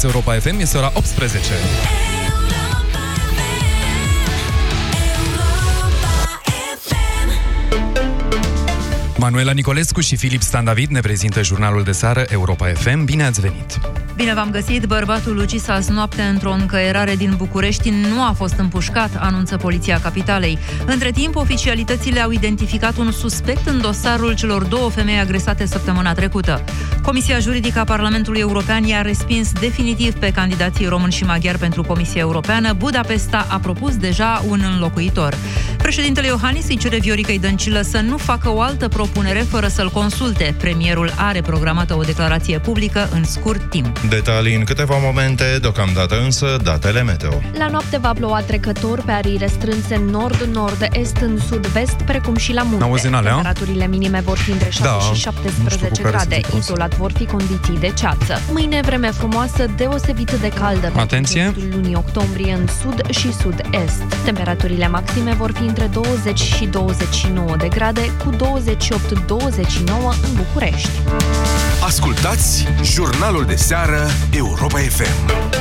Ascultați Europa FM, este ora 18. Manuela Nicolescu și Filip Stan David ne prezintă jurnalul de seară Europa FM. Bine ați venit! Bine v-am găsit! Bărbatul ucis azi noapte într-o încăierare din București nu a fost împușcat, anunță Poliția Capitalei. Între timp, oficialitățile au identificat un suspect în dosarul celor două femei agresate săptămâna trecută. Comisia Juridică a Parlamentului European i-a respins definitiv pe candidații români și maghiari pentru Comisia Europeană. Budapesta a propus deja un înlocuitor. Președintele Iohannis îi cere Vioricăi Dăncilă să nu facă o altă propunere fără să-l consulte. Premierul are programată o declarație publică în scurt timp. Detalii în câteva momente, deocamdată însă datele meteo. La noapte va ploua trecător pe arii restrânse nord, nord-est, în sud-vest, precum și la munte. Auzi în alea? Temperaturile minime vor fi între 7 Da, și nu știu 17 cu care să grade. te cons. Izolat vor fi condiții de ceață. Mâine vreme frumoasă, deosebit de caldă. pentru Atenție! restul lunii octombrie în sud și sud-est. Temperaturile maxime vor fi între 20 și 29 de grade, cu 28-29 în București. Ascultați jurnalul de seară Europa FM.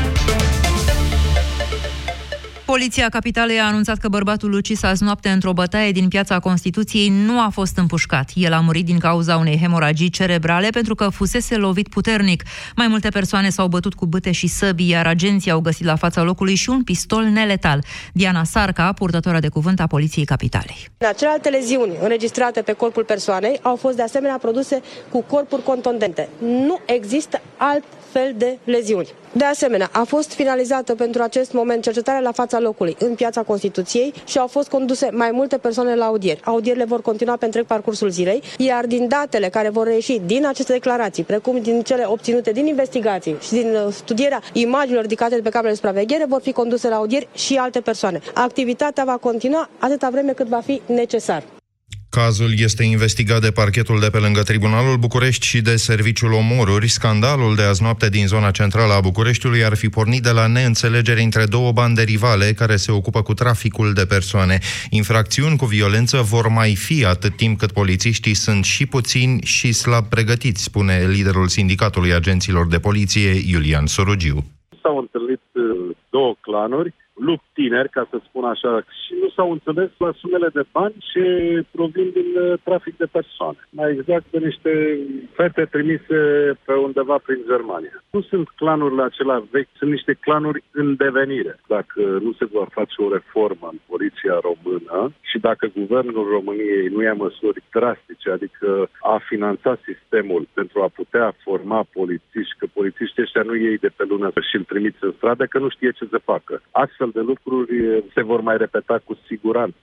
Poliția Capitalei a anunțat că bărbatul ucis azi noapte într-o bătaie din piața Constituției nu a fost împușcat. El a murit din cauza unei hemoragii cerebrale pentru că fusese lovit puternic. Mai multe persoane s-au bătut cu bâte și săbii, iar agenții au găsit la fața locului și un pistol neletal. Diana Sarca, purtătoarea de cuvânt a Poliției Capitalei. Da, celelalte leziuni înregistrate pe corpul persoanei au fost de asemenea produse cu corpuri contundente. Nu există alt fel de leziuni. De asemenea, a fost finalizată pentru acest moment cercetarea la fața locului în piața Constituției și au fost conduse mai multe persoane la audieri. Audierile vor continua pe întreg parcursul zilei, iar din datele care vor reieși din aceste declarații, precum din cele obținute din investigații și din uh, studierea imaginilor ridicate de pe camerele de supraveghere, vor fi conduse la audieri și alte persoane. Activitatea va continua atâta vreme cât va fi necesar. Cazul este investigat de parchetul de pe lângă Tribunalul București și de Serviciul Omoruri. Scandalul de azi noapte din zona centrală a Bucureștiului ar fi pornit de la neînțelegere între două bande rivale care se ocupă cu traficul de persoane. Infracțiuni cu violență vor mai fi atât timp cât polițiștii sunt și puțini și slab pregătiți, spune liderul sindicatului agenților de poliție, Iulian Sorogiu. s-au întâlnit uh, două clanuri, lupi tineri, ca să spun așa, și nu s-au înțeles la sumele de bani ce provin din uh, trafic de persoane. Mai exact de niște fete trimise pe undeva prin Germania. Nu sunt clanurile acelea vechi, sunt niște clanuri în devenire. Dacă nu se va face o reformă în poliția română și dacă guvernul României nu ia măsuri drastice, adică a finanțat sistemul pentru a putea forma polițiști, că polițiștii ăștia nu iei de pe lună și îl trimiți în stradă, că nu știe ce să facă. Astfel de lucruri eh, se vor mai repeta cu siguranță.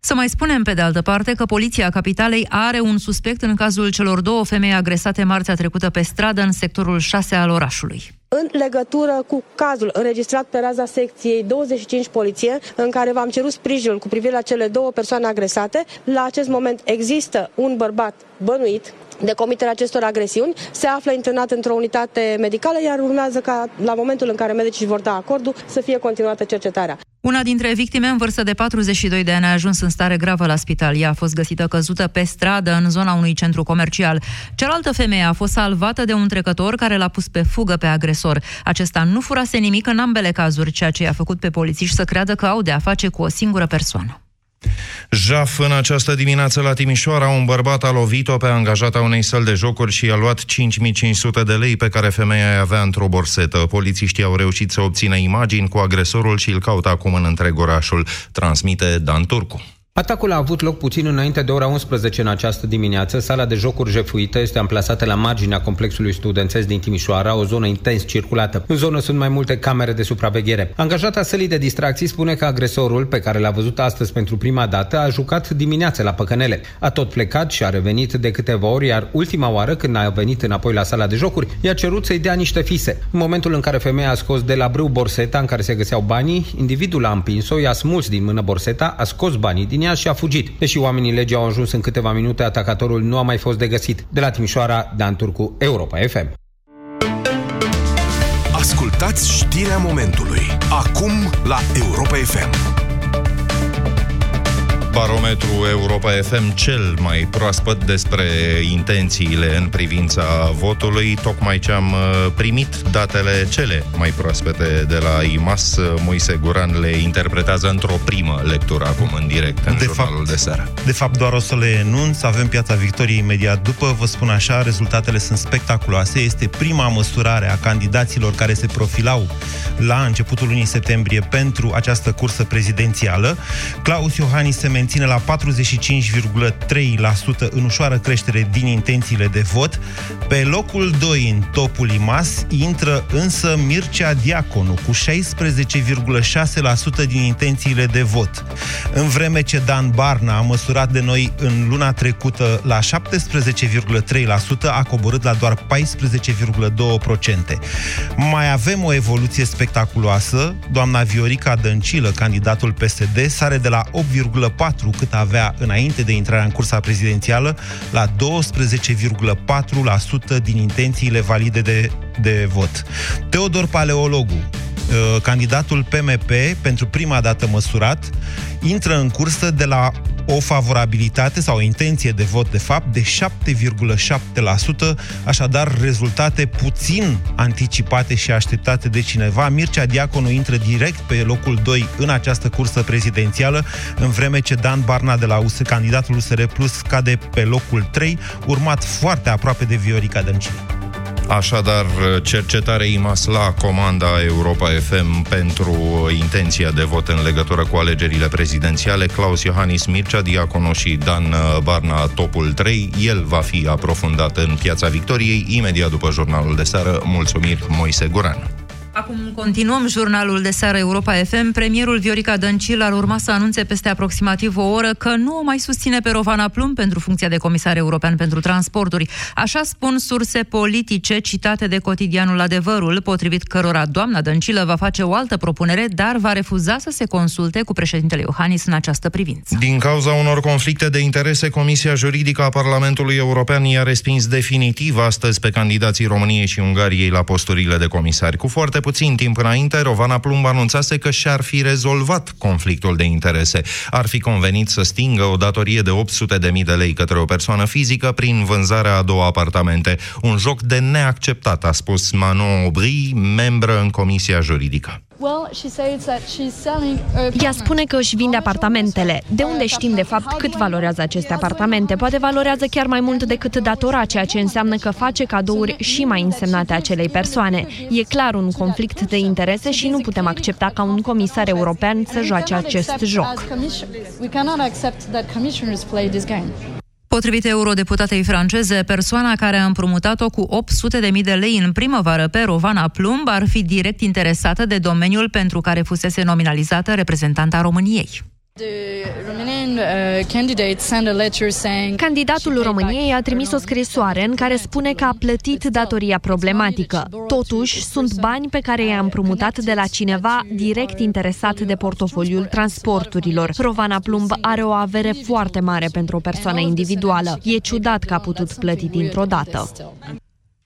Să mai spunem, pe de altă parte, că Poliția Capitalei are un suspect în cazul celor două femei agresate marțea trecută pe stradă în sectorul 6 al orașului. în legătură cu cazul înregistrat pe raza secției 25 poliție, în care v-am cerut sprijinul cu privire la cele două persoane agresate. La acest moment există un bărbat bănuit de comiterea acestor agresiuni, se află internat într-o unitate medicală, iar urmează ca la momentul în care medicii vor da acordul să fie continuată cercetarea. Una dintre victime în vârstă de 42 de ani a ajuns în stare gravă la spital. Ea a fost găsită căzută pe stradă în zona unui centru comercial. Cealaltă femeie a fost salvată de un trecător care l-a pus pe fugă pe agresor. Acesta nu furase nimic în ambele cazuri, ceea ce i-a făcut pe polițiști să creadă că au de a face cu o singură persoană. Jaf în această dimineață la Timișoara, un bărbat a lovit-o pe angajata unei săli de jocuri și i-a luat 5500 de lei pe care femeia îi avea într-o borsetă. Polițiștii au reușit să obțină imagini cu agresorul și îl caută acum în întreg orașul. Transmite Dan Turcu. Atacul a avut loc puțin înainte de ora 11 în această dimineață. Sala de jocuri jefuită este amplasată la marginea complexului studențesc din Timișoara, o zonă intens circulată. În zonă sunt mai multe camere de supraveghere. Angajata sălii de distracții spune că agresorul, pe care l-a văzut astăzi pentru prima dată, a jucat dimineața la păcănele. A tot plecat și a revenit de câteva ori, iar ultima oară, când a venit înapoi la sala de jocuri, i-a cerut să-i dea niște fise. În momentul în care femeia a scos de la brâu borseta în care se găseau banii, individul a împins-o, i-a smuls din mână borseta, a scos banii din ea și a fugit. Deși oamenii legii au ajuns în câteva minute, atacatorul nu a mai fost de găsit. De la Timișoara, Dan Turcu, Europa FM. Ascultați știrea momentului. Acum la Europa FM. Barometru Europa FM cel mai proaspăt despre intențiile în privința votului. Tocmai ce am uh, primit datele cele mai proaspete de la IMAS, Moise Guran le interpretează într-o primă lectură acum în direct în de jurnalul fapt, de seară. De fapt, doar o să le enunț. Avem Piața Victoriei imediat după. Vă spun așa, rezultatele sunt spectaculoase. Este prima măsurare a candidaților care se profilau la începutul lunii septembrie pentru această cursă prezidențială. Claus Iohannis se menține la 45,3% în ușoară creștere din intențiile de vot. Pe locul 2 în topul IMAS intră însă Mircea Diaconu cu 16,6% din intențiile de vot. În vreme ce Dan Barna a măsurat de noi în luna trecută la 17,3%, a coborât la doar 14,2%. Mai avem o evoluție spectaculoasă. Doamna Viorica Dăncilă, candidatul PSD, sare de la 8,4 cât avea înainte de intrarea în cursa prezidențială la 12,4% din intențiile valide de, de vot. Teodor Paleologu, uh, candidatul PMP, pentru prima dată măsurat, intră în cursă de la o favorabilitate sau o intenție de vot, de fapt, de 7,7%, așadar rezultate puțin anticipate și așteptate de cineva. Mircea Diaconu intră direct pe locul 2 în această cursă prezidențială, în vreme ce Dan Barna de la US, candidatul USR Plus cade pe locul 3, urmat foarte aproape de Viorica Dăncilă. Așadar, cercetare IMAS la comanda Europa FM pentru intenția de vot în legătură cu alegerile prezidențiale. Claus Iohannis Mircea, Diaconu și Dan Barna, topul 3. El va fi aprofundat în Piața Victoriei, imediat după jurnalul de seară. Mulțumiri, Moise Guran. Acum continuăm jurnalul de seară Europa FM. Premierul Viorica Dăncil ar urma să anunțe peste aproximativ o oră că nu o mai susține pe Rovana Plum pentru funcția de comisar european pentru transporturi. Așa spun surse politice citate de cotidianul Adevărul, potrivit cărora doamna Dăncilă va face o altă propunere, dar va refuza să se consulte cu președintele Iohannis în această privință. Din cauza unor conflicte de interese, Comisia Juridică a Parlamentului European i-a respins definitiv astăzi pe candidații României și Ungariei la posturile de comisari. Cu foarte puțin timp înainte, Rovana Plumb anunțase că și-ar fi rezolvat conflictul de interese. Ar fi convenit să stingă o datorie de 800 de mii de lei către o persoană fizică prin vânzarea a două apartamente. Un joc de neacceptat, a spus Manon Aubry, membră în Comisia Juridică. Ea spune că își vinde apartamentele. De unde știm de fapt cât valorează aceste apartamente? Poate valorează chiar mai mult decât datora, ceea ce înseamnă că face cadouri și mai însemnate acelei persoane. E clar un conflict de interese și nu putem accepta ca un comisar european să joace acest joc. Potrivit eurodeputatei franceze, persoana care a împrumutat-o cu 800.000 de lei în primăvară pe Rovana Plumb ar fi direct interesată de domeniul pentru care fusese nominalizată reprezentanta României. Uh, Candidatul României a trimis o scrisoare în care spune că a plătit datoria problematică. Totuși, sunt bani pe care i-a împrumutat de la cineva direct interesat de portofoliul transporturilor. Rovana Plumb are o avere foarte mare pentru o persoană individuală. E ciudat că a putut plăti dintr-o dată.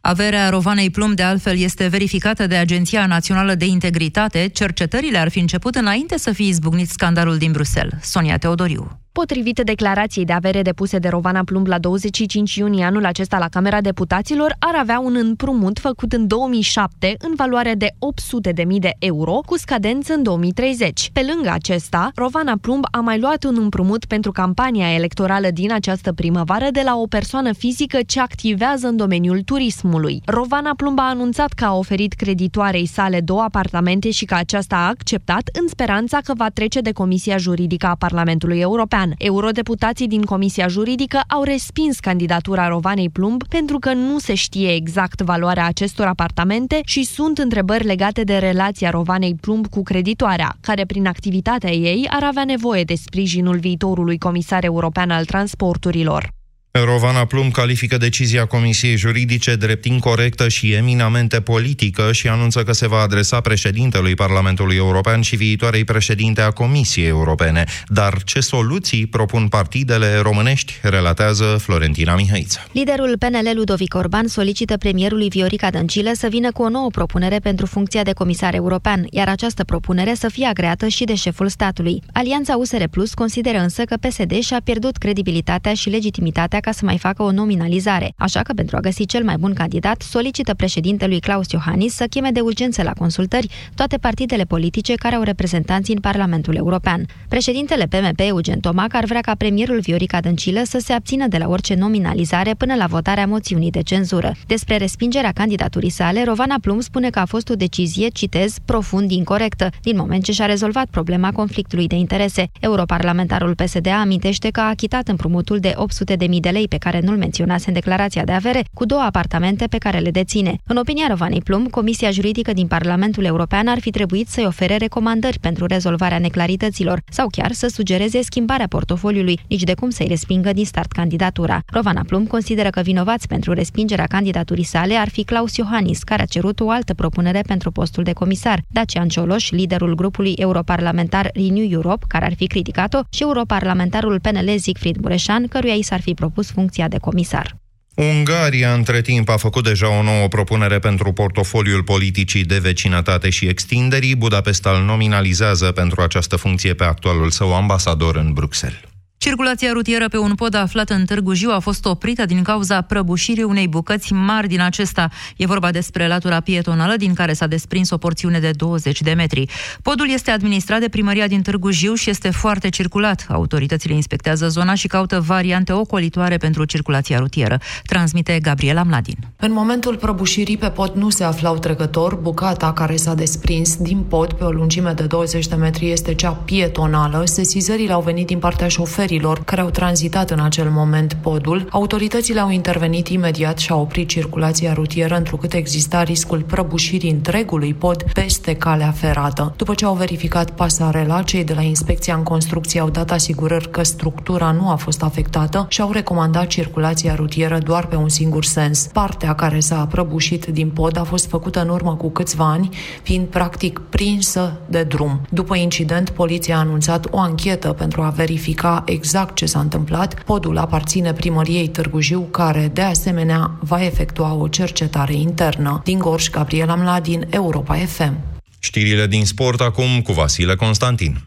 Averea Rovanei Plum, de altfel, este verificată de Agenția Națională de Integritate. Cercetările ar fi început înainte să fie izbucnit scandalul din Bruxelles. Sonia Teodoriu. Potrivit declarației de avere depuse de Rovana Plumb la 25 iunie anul acesta la Camera Deputaților, ar avea un împrumut făcut în 2007 în valoare de 800.000 de euro, cu scadență în 2030. Pe lângă acesta, Rovana Plumb a mai luat un împrumut pentru campania electorală din această primăvară de la o persoană fizică ce activează în domeniul turismului. Rovana Plumb a anunțat că a oferit creditoarei sale două apartamente și că aceasta a acceptat în speranța că va trece de Comisia Juridică a Parlamentului European. European. Eurodeputații din Comisia Juridică au respins candidatura Rovanei Plumb pentru că nu se știe exact valoarea acestor apartamente și sunt întrebări legate de relația Rovanei Plumb cu creditoarea, care prin activitatea ei ar avea nevoie de sprijinul viitorului comisar european al transporturilor. Rovana Plum califică decizia Comisiei Juridice drept incorrectă și eminamente politică și anunță că se va adresa președintelui Parlamentului European și viitoarei președinte a Comisiei Europene. Dar ce soluții propun partidele românești, relatează Florentina Mihaiță. Liderul PNL Ludovic Orban solicită premierului Viorica Dăncilă să vină cu o nouă propunere pentru funcția de comisar european, iar această propunere să fie agreată și de șeful statului. Alianța USR Plus consideră însă că PSD și-a pierdut credibilitatea și legitimitatea ca să mai facă o nominalizare, așa că pentru a găsi cel mai bun candidat, solicită președintelui Claus Iohannis să cheme de urgență la consultări toate partidele politice care au reprezentanți în Parlamentul European. Președintele PMP, Eugen Tomac, ar vrea ca premierul Viorica Dăncilă să se abțină de la orice nominalizare până la votarea moțiunii de cenzură. Despre respingerea candidaturii sale, Rovana Plum spune că a fost o decizie, citez, profund incorrectă, din moment ce și-a rezolvat problema conflictului de interese. Europarlamentarul PSD amintește că a achitat împrumutul de 800.000 de lei pe care nu-l menționase în declarația de avere, cu două apartamente pe care le deține. În opinia Rovanei Plum, Comisia Juridică din Parlamentul European ar fi trebuit să-i ofere recomandări pentru rezolvarea neclarităților sau chiar să sugereze schimbarea portofoliului, nici de cum să-i respingă din start candidatura. Rovana Plum consideră că vinovați pentru respingerea candidaturii sale ar fi Claus Iohannis, care a cerut o altă propunere pentru postul de comisar, Dacian Cioloș, liderul grupului europarlamentar Renew Europe, care ar fi criticat-o, și europarlamentarul PNL Siegfried Mureșan, căruia i s-ar fi propus funcția de comisar. Ungaria, între timp, a făcut deja o nouă propunere pentru portofoliul politicii de vecinătate și extinderii. Budapesta îl nominalizează pentru această funcție pe actualul său ambasador în Bruxelles. Circulația rutieră pe un pod aflat în Târgu Jiu a fost oprită din cauza prăbușirii unei bucăți mari din acesta. E vorba despre latura pietonală din care s-a desprins o porțiune de 20 de metri. Podul este administrat de primăria din Târgu Jiu și este foarte circulat. Autoritățile inspectează zona și caută variante ocolitoare pentru circulația rutieră. Transmite Gabriela Mladin. În momentul prăbușirii pe pod nu se aflau trecători. Bucata care s-a desprins din pod pe o lungime de 20 de metri este cea pietonală. Sesizările au venit din partea șoferului șoferilor care au tranzitat în acel moment podul, autoritățile au intervenit imediat și au oprit circulația rutieră întrucât exista riscul prăbușirii întregului pod peste calea ferată. După ce au verificat pasarela, cei de la Inspecția în Construcție au dat asigurări că structura nu a fost afectată și au recomandat circulația rutieră doar pe un singur sens. Partea care s-a prăbușit din pod a fost făcută în urmă cu câțiva ani, fiind practic prinsă de drum. După incident, poliția a anunțat o anchetă pentru a verifica exact ce s-a întâmplat. Podul aparține primăriei Târgu Jiu, care, de asemenea, va efectua o cercetare internă. Din Gorj, Gabriela Mladin, Europa FM. Știrile din sport acum cu Vasile Constantin.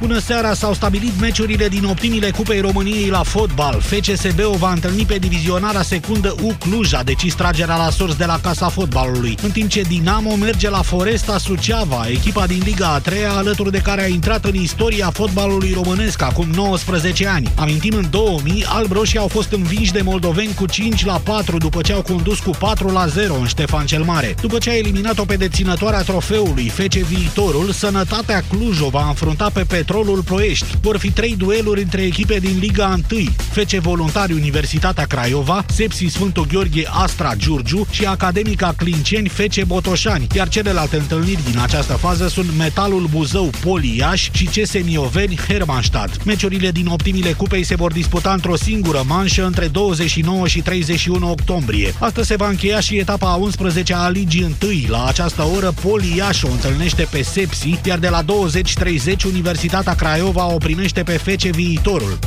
Bună seara, s-au stabilit meciurile din optimile Cupei României la fotbal. FCSB o va întâlni pe divizionarea secundă U Cluj, a decis tragerea la sorți de la Casa Fotbalului. În timp ce Dinamo merge la Foresta Suceava, echipa din Liga a treia, alături de care a intrat în istoria fotbalului românesc acum 19 ani. Amintim, în 2000, albroșii au fost învinși de moldoveni cu 5 la 4 după ce au condus cu 4 la 0 în Ștefan cel Mare. După ce a eliminat-o pe deținătoarea trofeului, FC Viitorul, Sănătatea Cluj o va înfrunta pe Petru Petrolul Ploiești. Vor fi trei dueluri între echipe din Liga 1, FC Voluntari Universitatea Craiova, Sepsi Sfântul Gheorghe Astra Giurgiu și Academica Clinceni FC Botoșani, iar celelalte întâlniri din această fază sunt Metalul Buzău Poliaș și CS Mioveni Hermannstadt. Meciurile din optimile cupei se vor disputa într-o singură manșă între 29 și 31 octombrie. Astăzi se va încheia și etapa a 11 a Ligii 1. La această oră Poliaș o întâlnește pe Sepsi, iar de la 20-30 Universitatea Craiova o primește pe fece viitorul.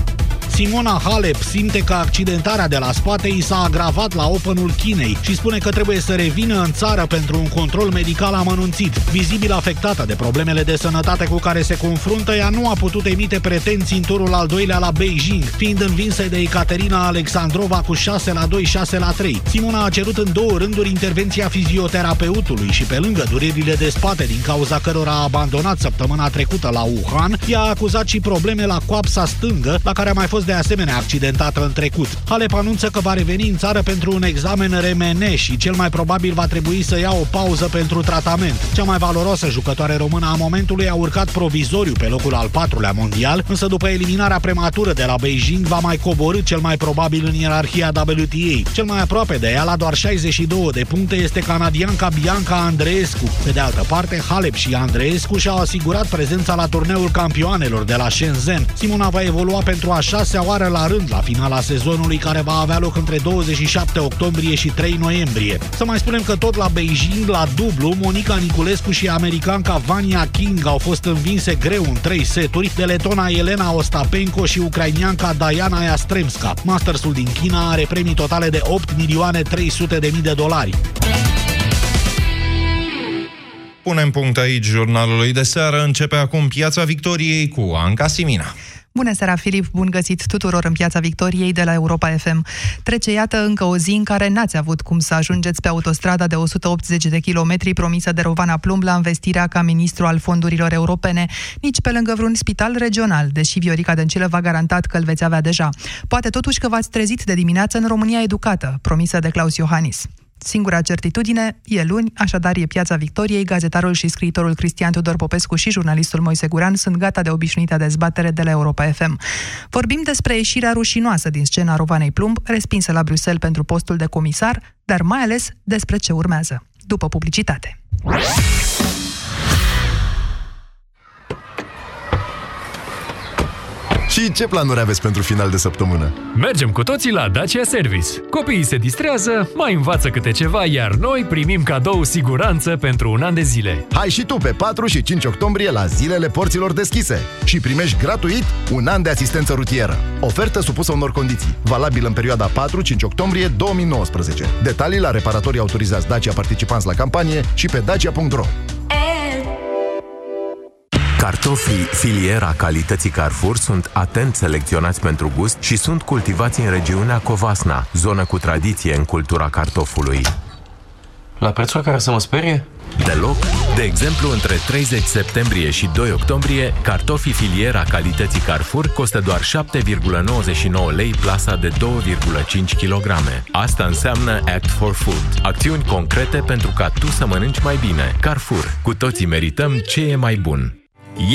Simona Halep simte că accidentarea de la spate i s-a agravat la Openul Chinei și spune că trebuie să revină în țară pentru un control medical amănunțit. Vizibil afectată de problemele de sănătate cu care se confruntă, ea nu a putut emite pretenții în turul al doilea la Beijing, fiind învinsă de Ecaterina Alexandrova cu 6 la 2, 6 la 3. Simona a cerut în două rânduri intervenția fizioterapeutului și pe lângă durerile de spate din cauza cărora a abandonat săptămâna trecută la Wuhan, ea a acuzat și probleme la coapsa stângă, la care a mai fost fost de asemenea accidentată în trecut. Halep anunță că va reveni în țară pentru un examen RMN și cel mai probabil va trebui să ia o pauză pentru tratament. Cea mai valoroasă jucătoare română a momentului a urcat provizoriu pe locul al patrulea mondial, însă după eliminarea prematură de la Beijing va mai coborâ cel mai probabil în ierarhia WTA. Cel mai aproape de ea, la doar 62 de puncte, este canadianca Bianca Andreescu. Pe de altă parte, Halep și Andreescu și-au asigurat prezența la turneul campioanelor de la Shenzhen. Simona va evolua pentru a șasea oară la rând la finala sezonului care va avea loc între 27 octombrie și 3 noiembrie. Să mai spunem că tot la Beijing, la dublu, Monica Niculescu și americanca Vania King au fost învinse greu în 3 seturi de letona Elena Ostapenko și ucrainianca Diana Yastremska. Mastersul din China are premii totale de 8 milioane 300 de mii de dolari. Punem punct aici jurnalului de seară. Începe acum Piața Victoriei cu Anca Simina. Bună seara, Filip! Bun găsit tuturor în Piața Victoriei de la Europa FM. Trece, iată, încă o zi în care n-ați avut cum să ajungeți pe autostrada de 180 de kilometri promisă de Rovana Plumb la investirea ca ministru al fondurilor europene, nici pe lângă vreun spital regional, deși Viorica Dăncilă v-a garantat că îl veți avea deja. Poate totuși că v-ați trezit de dimineață în România educată, promisă de Claus Iohannis. Singura certitudine e luni, așadar e Piața Victoriei, gazetarul și scriitorul Cristian Tudor Popescu și jurnalistul Moise Guran sunt gata de obișnuită dezbatere de la Europa FM. Vorbim despre ieșirea rușinoasă din scena Rovanei Plumb, respinsă la Bruxelles pentru postul de comisar, dar mai ales despre ce urmează, după publicitate. Și ce planuri aveți pentru final de săptămână? Mergem cu toții la Dacia Service. Copiii se distrează, mai învață câte ceva, iar noi primim cadou siguranță pentru un an de zile. Hai și tu pe 4 și 5 octombrie la zilele porților deschise și primești gratuit un an de asistență rutieră. Ofertă supusă unor condiții. Valabil în perioada 4-5 octombrie 2019. Detalii la reparatorii autorizați Dacia participanți la campanie și pe dacia.ro. Cartofii filiera calității Carrefour sunt atent selecționați pentru gust și sunt cultivați în regiunea Covasna, zonă cu tradiție în cultura cartofului. La prețul care să mă sperie? Deloc. De exemplu, între 30 septembrie și 2 octombrie, cartofii filiera calității Carrefour costă doar 7,99 lei plasa de 2,5 kg. Asta înseamnă Act for Food. Acțiuni concrete pentru ca tu să mănânci mai bine. Carrefour. Cu toții merităm ce e mai bun.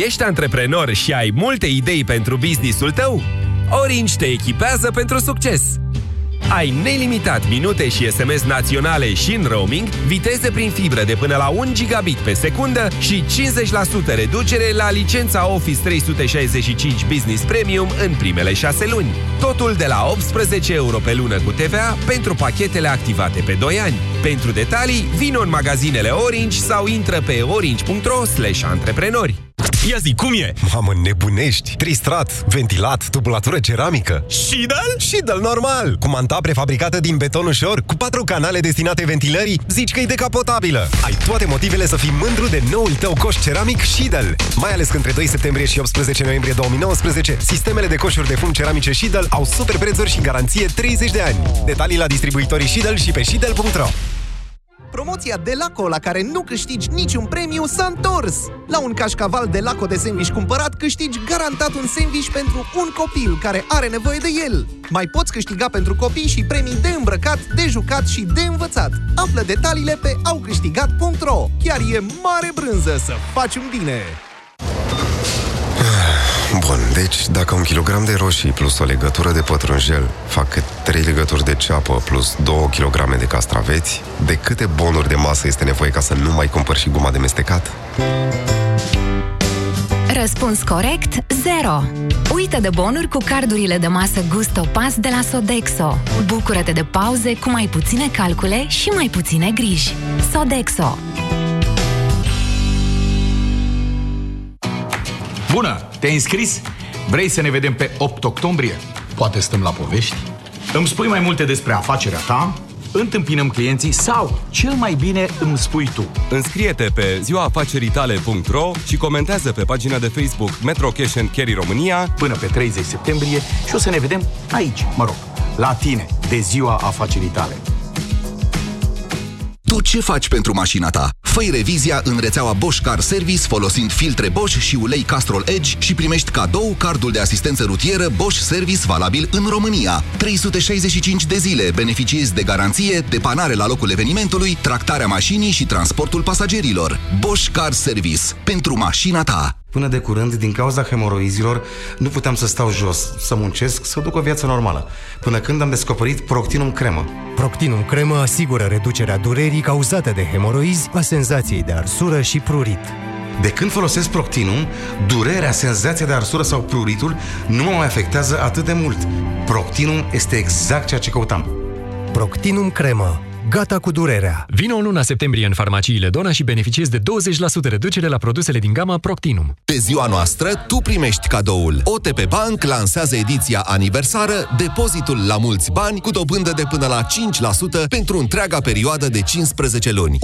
Ești antreprenor și ai multe idei pentru businessul tău? Orange te echipează pentru succes! Ai nelimitat minute și SMS naționale și în roaming, viteze prin fibră de până la 1 gigabit pe secundă și 50% reducere la licența Office 365 Business Premium în primele 6 luni. Totul de la 18 euro pe lună cu TVA pentru pachetele activate pe 2 ani. Pentru detalii, vino în magazinele Orange sau intră pe orange.ro antreprenori. Ia zi, cum e? Mamă, nebunești! Tristrat, ventilat, tubulatură ceramică. Shidal? Shidal normal! Cu manta prefabricată din beton ușor, cu patru canale destinate ventilării, zici că e decapotabilă. Ai toate motivele să fii mândru de noul tău coș ceramic Shidal. Mai ales că între 2 septembrie și 18 noiembrie 2019, sistemele de coșuri de fum ceramice Shidal au super prețuri și garanție 30 de ani. Detalii la distribuitorii Shidal și pe shidal.ro Promoția de Laco la care nu câștigi niciun premiu s-a întors! La un cașcaval de Laco de sandwich cumpărat câștigi garantat un sandwich pentru un copil care are nevoie de el. Mai poți câștiga pentru copii și premii de îmbrăcat, de jucat și de învățat. Află detaliile pe aucâștigat.ro Chiar e mare brânză să faci un bine! Bun, deci dacă un kilogram de roșii plus o legătură de pătrunjel fac cât 3 legături de ceapă plus 2 kg de castraveți, de câte bonuri de masă este nevoie ca să nu mai cumpăr și guma de mestecat? Răspuns corect 0. Uită de bonuri cu cardurile de masă Gusto Pass de la Sodexo. Bucură-te de pauze cu mai puține calcule și mai puține griji. Sodexo. Bună! Te-ai înscris? Vrei să ne vedem pe 8 octombrie? Poate stăm la povești? Îmi spui mai multe despre afacerea ta? Întâmpinăm clienții sau, cel mai bine, îmi spui tu. Înscrie-te pe ziuaafaceritale.ro și comentează pe pagina de Facebook Metro Cash and Carry România până pe 30 septembrie și o să ne vedem aici, mă rog, la tine, de ziua afacerii tale. Tu ce faci pentru mașina ta? Făi revizia în rețeaua Bosch Car Service folosind filtre Bosch și ulei Castrol Edge și primești cadou cardul de asistență rutieră Bosch Service valabil în România. 365 de zile beneficiezi de garanție, depanare la locul evenimentului, tractarea mașinii și transportul pasagerilor. Bosch Car Service. Pentru mașina ta. Până de curând, din cauza hemoroizilor, nu puteam să stau jos, să muncesc, să duc o viață normală. Până când am descoperit Proctinum Cremă. Proctinum Cremă asigură reducerea durerii cauzate de hemoroizi, a senzației de arsură și prurit. De când folosesc Proctinum, durerea, senzația de arsură sau pruritul nu mă mai afectează atât de mult. Proctinum este exact ceea ce căutam. Proctinum Cremă Gata cu durerea! Vino în luna septembrie în farmaciile Dona și beneficiezi de 20% reducere la produsele din gama Proctinum. Pe ziua noastră, tu primești cadoul. OTP Bank lansează ediția aniversară Depozitul la mulți bani cu dobândă de până la 5% pentru întreaga perioadă de 15 luni.